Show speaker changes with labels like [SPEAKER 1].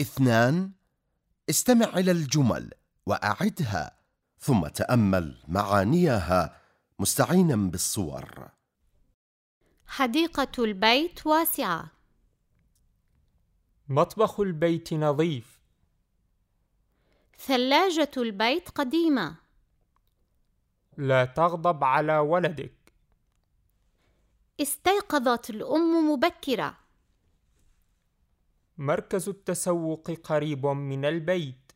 [SPEAKER 1] اثنان استمع إلى الجمل وأعدها ثم تأمل معانيها مستعينا بالصور.
[SPEAKER 2] حديقة البيت واسعة.
[SPEAKER 3] مطبخ البيت نظيف.
[SPEAKER 2] ثلاجة البيت قديمة.
[SPEAKER 3] لا تغضب على ولدك.
[SPEAKER 2] استيقظت الأم مبكرة.
[SPEAKER 3] مركز التسوق قريب من البيت.